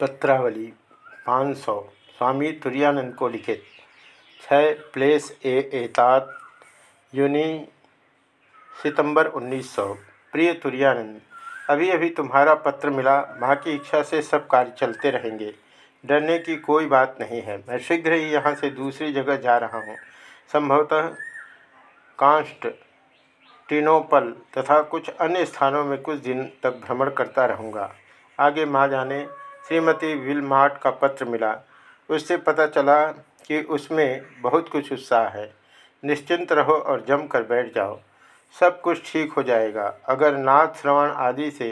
पत्रावली 500 स्वामी तुरानंद को लिखित। छः प्लेस ए एतात, यूनि, सितंबर 1900 प्रिय तुरानंद अभी अभी तुम्हारा पत्र मिला माँ की इच्छा से सब कार्य चलते रहेंगे। डरने की कोई बात नहीं है। मैं शीघ्र ही यहाँ से दूसरी जगह जा रहा हूँ। संभवतः कांस्ट टिनोपल तथा कुछ अन्य स्थानों में कुछ दिन तक भ्रमण करता रहूँगा। आगे माँ जाने श्रीमती विलमार्ट का पत्र मिला। उससे पता चला कि उसमें बहुत कुछ उत्साह है। निश्चिंत रहो और जम कर बैठ जाओ। सब कुछ ठीक हो जाएगा। अगर नाथ श्रवण आदि से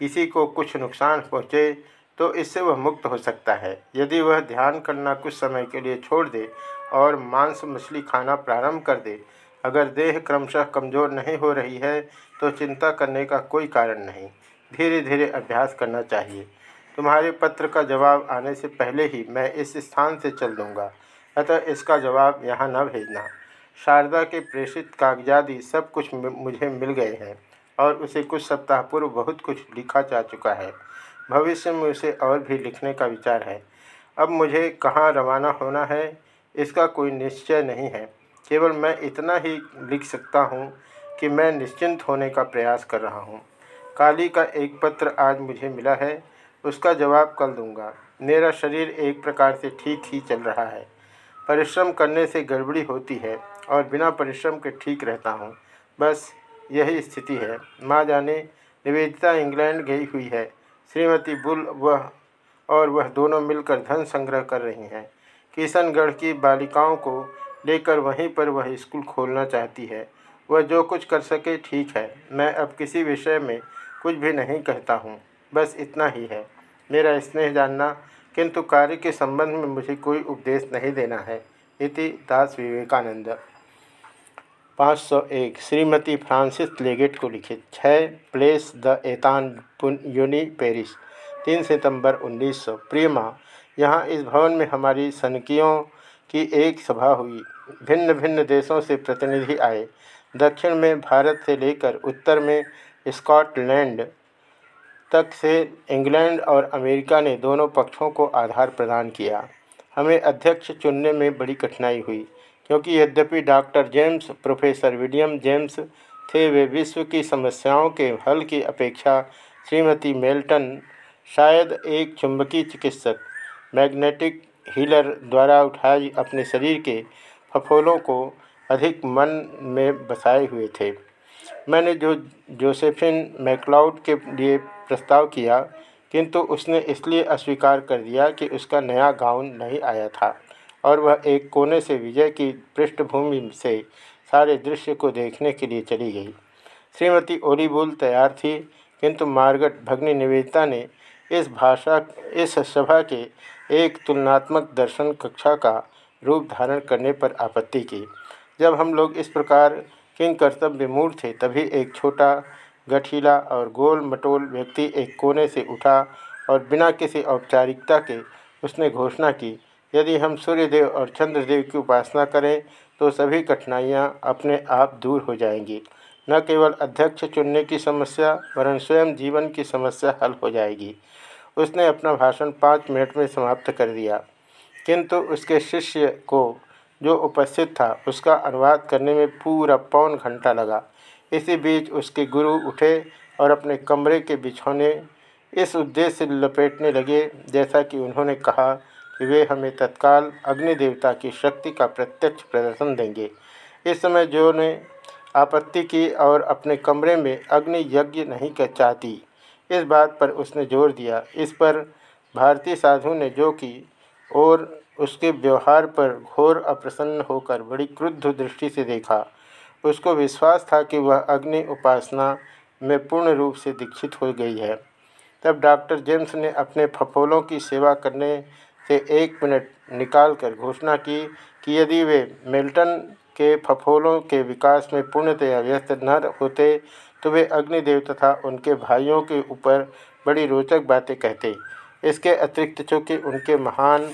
किसी को कुछ नुकसान पहुँचे तो इससे वह मुक्त हो सकता है। यदि वह ध्यान करना कुछ समय के लिए छोड़ दे और मांस मछली खाना प्रारंभ कर दे, अगर देह क्रमशः कमज़ोर नहीं हो रही है तो चिंता करने का कोई कारण नहीं। धीरे धीरे अभ्यास करना चाहिए। तुम्हारे पत्र का जवाब आने से पहले ही मैं इस स्थान से चल दूँगा। अतः इसका जवाब यहाँ न भेजना। शारदा के प्रेषित कागजादी सब कुछ मुझे मिल गए हैं और उसे कुछ सप्ताह पूर्व बहुत कुछ लिखा जा चुका है। भविष्य में उसे और भी लिखने का विचार है। अब मुझे कहाँ रवाना होना है, इसका कोई निश्चय नहीं है। केवल मैं इतना ही लिख सकता हूँ कि मैं निश्चिंत होने का प्रयास कर रहा हूँ। काली का एक पत्र आज मुझे मिला है। उसका जवाब कल दूँगा। मेरा शरीर एक प्रकार से ठीक ही चल रहा है। परिश्रम करने से गड़बड़ी होती है और बिना परिश्रम के ठीक रहता हूँ। बस यही स्थिति है। माँ जाने, निवेदिता इंग्लैंड गई हुई है। श्रीमती बुल वह और वह दोनों मिलकर धन संग्रह कर रही हैं। किशनगढ़ की बालिकाओं को लेकर वहीं पर वह स्कूल खोलना चाहती है। वह जो कुछ कर सके ठीक है। मैं अब किसी विषय में कुछ भी नहीं कहता हूँ। बस इतना ही है। मेरा स्नेह जानना, किंतु कार्य के संबंध में मुझे कोई उपदेश नहीं देना है। इति दास विवेकानंद। 501 श्रीमती फ्रांसिस लेगेट को लिखित। छः प्लेस द एतान यूनि पेरिस। तीन सितंबर 1900 प्रिय माँ यहाँ इस भवन में हमारी सनकियों की एक सभा हुई। भिन्न भिन्न देशों से प्रतिनिधि आए। दक्षिण में भारत से लेकर उत्तर में स्कॉटलैंड तक से इंग्लैंड और अमेरिका ने दोनों पक्षों को आधार प्रदान किया। हमें अध्यक्ष चुनने में बड़ी कठिनाई हुई, क्योंकि यद्यपि doctor James, professor William James थे, वे विश्व की समस्याओं के हल की अपेक्षा श्रीमती मेल्टन शायद एक चुंबकीय चिकित्सक, मैग्नेटिक हीलर द्वारा उठाए अपने शरीर के फफोलों को अधिक मन में बसाए हुए थे। मैंने जो जोसेफिन मैकलाउड के लिए प्रस्ताव किया, किंतु उसने इसलिए अस्वीकार कर दिया कि उसका नया गाउन नहीं आया था, और वह एक कोने से विजय की पृष्ठभूमि से सारे दृश्य को देखने के लिए चली गई। श्रीमती ओलीबुल तैयार थी, किंतु मार्गट भग्नि निवेदिता ने इस भाषा, इस सभा के एक तुलनात्मक दर्शन कक्षा का रूप धारण करने पर आपत्ति की। जब हम लोग इस प्रकार किंग कर्तव्य मूड थे, तभी एक छोटा गठीला और गोल मटोल व्यक्ति एक कोने से उठा और बिना किसी औपचारिकता के उसने घोषणा की, यदि हम सूर्यदेव और चंद्रदेव की उपासना करें तो सभी कठिनाइयाँ अपने आप दूर हो जाएँगी। न केवल अध्यक्ष चुनने की समस्या, वरन स्वयं जीवन की समस्या हल हो जाएगी। उसने अपना भाषण पाँच मिनट में समाप्त कर दिया। किंतु उसके शिष्य को जो उपस्थित था, उसका अनुवाद करने में पूरा पौन घंटा लगा। इसी बीच उसके गुरु उठे और अपने कमरे के बिछौने इस उद्देश्य से लपेटने लगे, जैसा कि उन्होंने कहा कि वे हमें तत्काल अग्नि देवता की शक्ति का प्रत्यक्ष प्रदर्शन देंगे। इस समय जो ने आपत्ति की और अपने कमरे में अग्नि यज्ञ नहीं कर चाहती इस बात पर उसने ज़ोर दिया। इस पर भारतीय साधु ने जो की और उसके व्यवहार पर घोर अप्रसन्न होकर बड़ी क्रुद्ध दृष्टि से देखा। उसको विश्वास था कि वह अग्नि उपासना में पूर्ण रूप से दीक्षित हो गई है। तब डॉक्टर जेम्स ने अपने फफोलों की सेवा करने से एक मिनट निकालकर घोषणा की कि यदि वे मिल्टन के फफोलों के विकास में पूर्णतया व्यस्त न होते तो वे अग्निदेव तथा उनके भाइयों के ऊपर बड़ी रोचक बातें कहते। इसके अतिरिक्त चूँकि उनके महान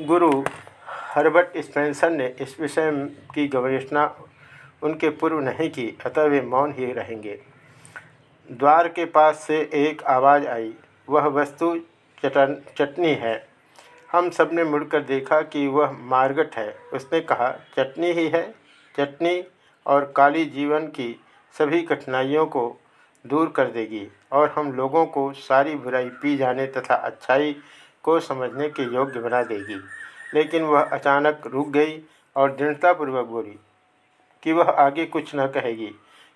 गुरु हर्बर्ट स्पेंसर ने इस विषय की गवेषणा उनके पूर्व नहीं की, अतः वे मौन ही रहेंगे। द्वार के पास से एक आवाज़ आई, वह वस्तु चटन, चटनी है। हम सबने मुड़कर देखा कि वह मार्गट है। उसने कहा, चटनी ही है। चटनी और काली जीवन की सभी कठिनाइयों को दूर कर देगी और हम लोगों को सारी बुराई पी जाने तथा अच्छाई को समझने के योग्य बना देगी। लेकिन वह अचानक रुक गई और दृढ़तापूर्वक बोली, कि वह आगे कुछ न कहेगी,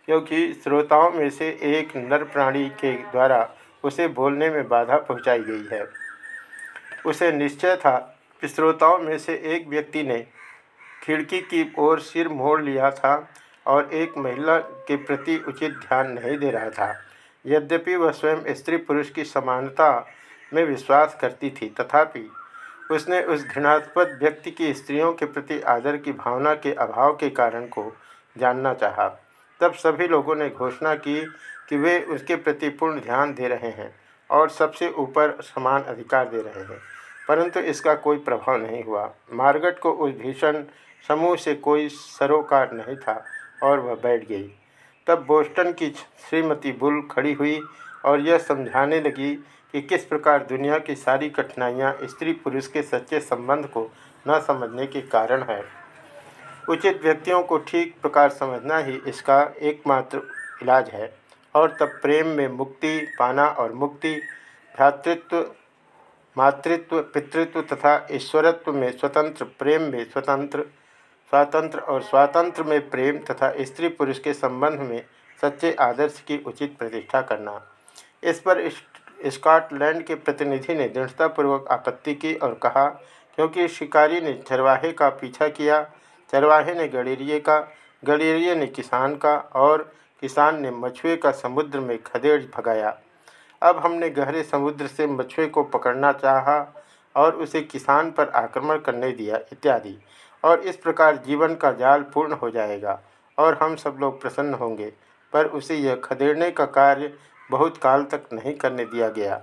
क्योंकि श्रोताओं में से एक नर प्राणी के द्वारा उसे बोलने में बाधा पहुंचाई गई है। उसे निश्चय था कि श्रोताओं में से एक व्यक्ति ने खिड़की की ओर सिर मोड़ लिया था और एक महिला के प्रति उचित ध्यान नहीं दे रहा था। यद्यपि वह स्वयं स्त्री पुरुष की समानता में विश्वास करती थी, तथापि उसने उस घृणास्पद व्यक्ति की स्त्रियों के प्रति आदर की भावना के अभाव के कारण को जानना चाहा। तब सभी लोगों ने घोषणा की कि वे उसके प्रति पूर्ण ध्यान दे रहे हैं और सबसे ऊपर समान अधिकार दे रहे हैं, परंतु इसका कोई प्रभाव नहीं हुआ। मार्गट को उस भीषण समूह से कोई सरोकार नहीं था और वह बैठ गई। तब बोस्टन की श्रीमती बुल खड़ी हुई और यह समझाने लगी कि किस प्रकार दुनिया की सारी कठिनाइयाँ स्त्री पुरुष के सच्चे संबंध को न समझने के कारण है। उचित व्यक्तियों को ठीक प्रकार समझना ही इसका एकमात्र इलाज है, और तब प्रेम में मुक्ति पाना और मुक्ति, भ्रातृत्व, मातृत्व, पितृत्व तथा ईश्वरत्व में स्वतंत्र प्रेम में स्वतंत्र, स्वातंत्र और स्वातंत्र में प्रेम तथा स्त्री पुरुष के संबंध में सच्चे आदर्श की उचित प्रतिष्ठा करना। इस पर स्कॉटलैंड के प्रतिनिधि ने दृढ़तापूर्वक आपत्ति की और कहा, क्योंकि शिकारी ने चरवाहे का पीछा किया, चरवाहे ने गडेरिए का गडेरिए ने किसान का और किसान ने मछुए का समुद्र में खदेड़ भगाया। अब हमने गहरे समुद्र से मछुए को पकड़ना चाहा और उसे किसान पर आक्रमण करने दिया, इत्यादि। और इस प्रकार जीवन का जाल पूर्ण हो जाएगा और हम सब लोग प्रसन्न होंगे। पर उसे यह खदेड़ने का कार्य बहुत काल तक नहीं करने दिया गया।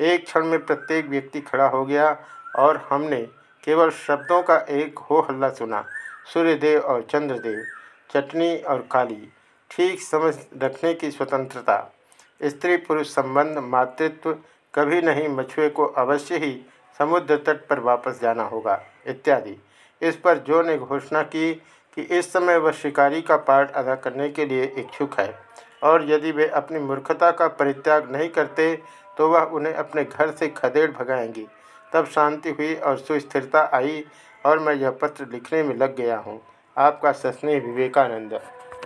एक क्षण में प्रत्येक व्यक्ति खड़ा हो गया और हमने केवल शब्दों का एक हो हल्ला सुना, सूर्यदेव और चंद्रदेव, चटनी और काली, ठीक समझ रखने की स्वतंत्रता। स्त्री पुरुष संबंध, मातृत्व, कभी नहीं मछुए को अवश्य ही समुद्र तट पर वापस जाना होगा, इत्यादि। इस पर जो ने घोषणा की कि इस समय वह शिकारी का पार्ट अदा करने के लिए इच्छुक है और यदि वे अपनी मूर्खता का परित्याग नहीं करते तो वह उन्हें अपने घर से खदेड़ भगाएँगी। तब शांति हुई और सुस्थिरता आई और मैं यह पत्र लिखने में लग गया हूँ। आपका सस्नेह विवेकानंद।